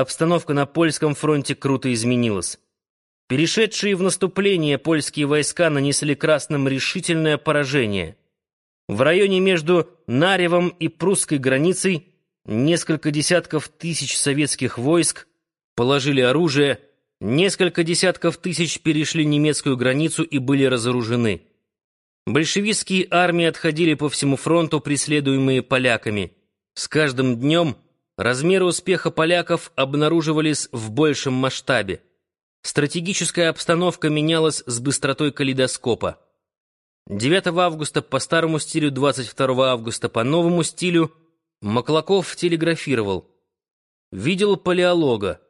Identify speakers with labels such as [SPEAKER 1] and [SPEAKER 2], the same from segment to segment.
[SPEAKER 1] обстановка на польском фронте круто изменилась. Перешедшие в наступление польские войска нанесли красным решительное поражение. В районе между Наревом и прусской границей несколько десятков тысяч советских войск положили оружие, несколько десятков тысяч перешли немецкую границу и были разоружены. Большевистские армии отходили по всему фронту, преследуемые поляками. С каждым днем размеры успеха поляков обнаруживались в большем масштабе. Стратегическая обстановка менялась с быстротой калейдоскопа. 9 августа по старому стилю, 22 августа по новому стилю Маклаков телеграфировал. Видел палеолога.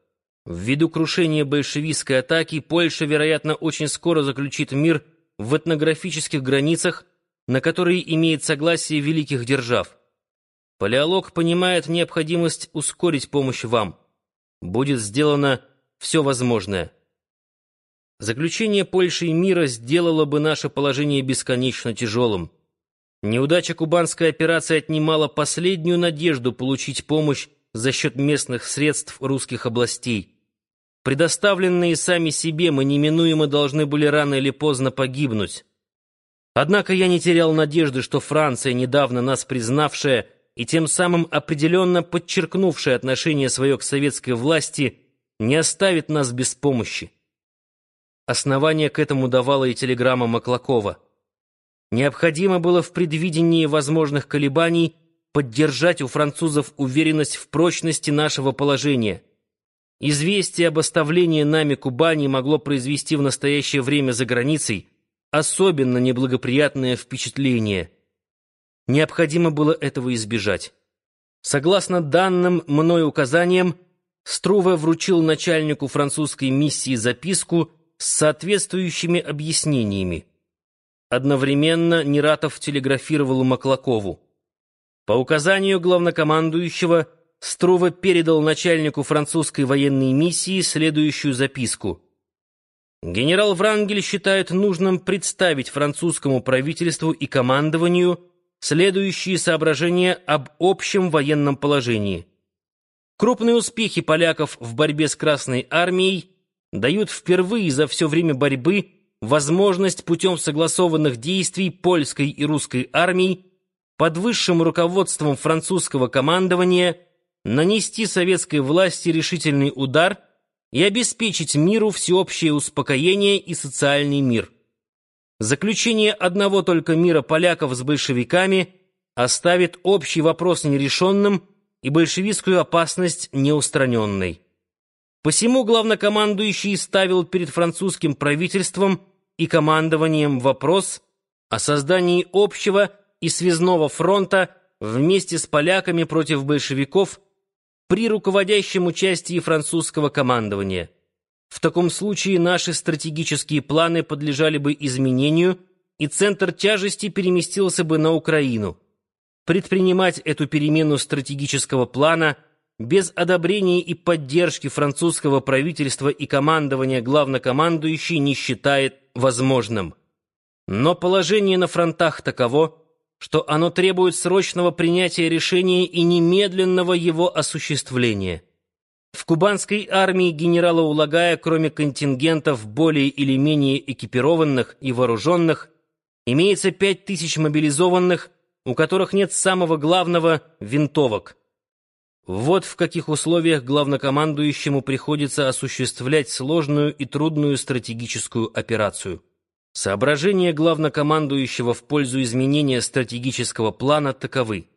[SPEAKER 1] Ввиду крушения большевистской атаки Польша, вероятно, очень скоро заключит мир в этнографических границах, на которые имеет согласие великих держав. Палеолог понимает необходимость ускорить помощь вам. Будет сделано все возможное. Заключение Польши и мира сделало бы наше положение бесконечно тяжелым. Неудача кубанской операции отнимала последнюю надежду получить помощь за счет местных средств русских областей. Предоставленные сами себе, мы неминуемо должны были рано или поздно погибнуть. Однако я не терял надежды, что Франция, недавно нас признавшая и тем самым определенно подчеркнувшая отношение свое к советской власти, не оставит нас без помощи. Основание к этому давала и телеграмма Маклакова. Необходимо было в предвидении возможных колебаний поддержать у французов уверенность в прочности нашего положения. Известие об оставлении нами Кубани могло произвести в настоящее время за границей особенно неблагоприятное впечатление. Необходимо было этого избежать. Согласно данным мной указаниям, Струве вручил начальнику французской миссии записку с соответствующими объяснениями. Одновременно Нератов телеграфировал Маклакову. По указанию главнокомандующего Струва передал начальнику французской военной миссии следующую записку. Генерал Врангель считает нужным представить французскому правительству и командованию следующие соображения об общем военном положении. Крупные успехи поляков в борьбе с Красной армией – дают впервые за все время борьбы возможность путем согласованных действий польской и русской армий под высшим руководством французского командования нанести советской власти решительный удар и обеспечить миру всеобщее успокоение и социальный мир. Заключение одного только мира поляков с большевиками оставит общий вопрос нерешенным и большевистскую опасность неустраненной. Посему главнокомандующий ставил перед французским правительством и командованием вопрос о создании общего и связного фронта вместе с поляками против большевиков при руководящем участии французского командования. В таком случае наши стратегические планы подлежали бы изменению, и центр тяжести переместился бы на Украину. Предпринимать эту перемену стратегического плана – без одобрения и поддержки французского правительства и командования главнокомандующий не считает возможным. Но положение на фронтах таково, что оно требует срочного принятия решения и немедленного его осуществления. В кубанской армии генерала Улагая, кроме контингентов более или менее экипированных и вооруженных, имеется пять тысяч мобилизованных, у которых нет самого главного — винтовок. Вот в каких условиях главнокомандующему приходится осуществлять сложную и трудную стратегическую операцию. Соображения главнокомандующего в пользу изменения стратегического плана таковы.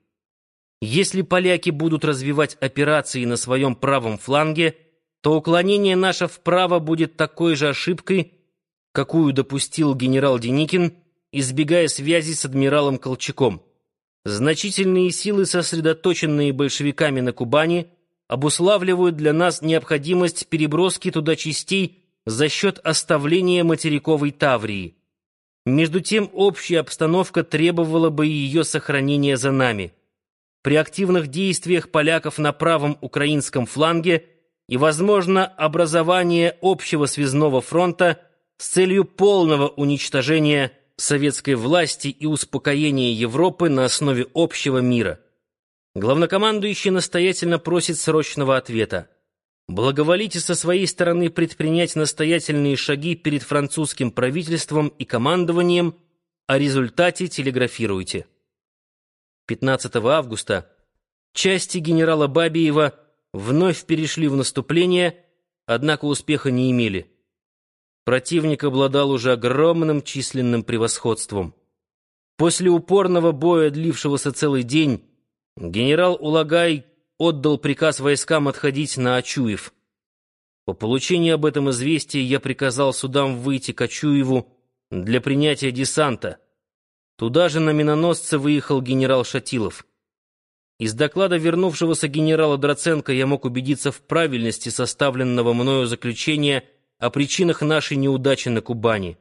[SPEAKER 1] Если поляки будут развивать операции на своем правом фланге, то уклонение наше вправо будет такой же ошибкой, какую допустил генерал Деникин, избегая связи с адмиралом Колчаком. Значительные силы, сосредоточенные большевиками на Кубани, обуславливают для нас необходимость переброски туда частей за счет оставления материковой Таврии. Между тем, общая обстановка требовала бы ее сохранения за нами. При активных действиях поляков на правом украинском фланге и, возможно, образование общего связного фронта с целью полного уничтожения советской власти и успокоения Европы на основе общего мира. Главнокомандующий настоятельно просит срочного ответа. благоволите со своей стороны предпринять настоятельные шаги перед французским правительством и командованием, о результате телеграфируйте. 15 августа части генерала Бабиева вновь перешли в наступление, однако успеха не имели. Противник обладал уже огромным численным превосходством. После упорного боя, длившегося целый день, генерал Улагай отдал приказ войскам отходить на Ачуев. По получении об этом известия я приказал судам выйти к Ачуеву для принятия десанта. Туда же на миноносце выехал генерал Шатилов. Из доклада вернувшегося генерала Драценко я мог убедиться в правильности составленного мною заключения о причинах нашей неудачи на Кубани.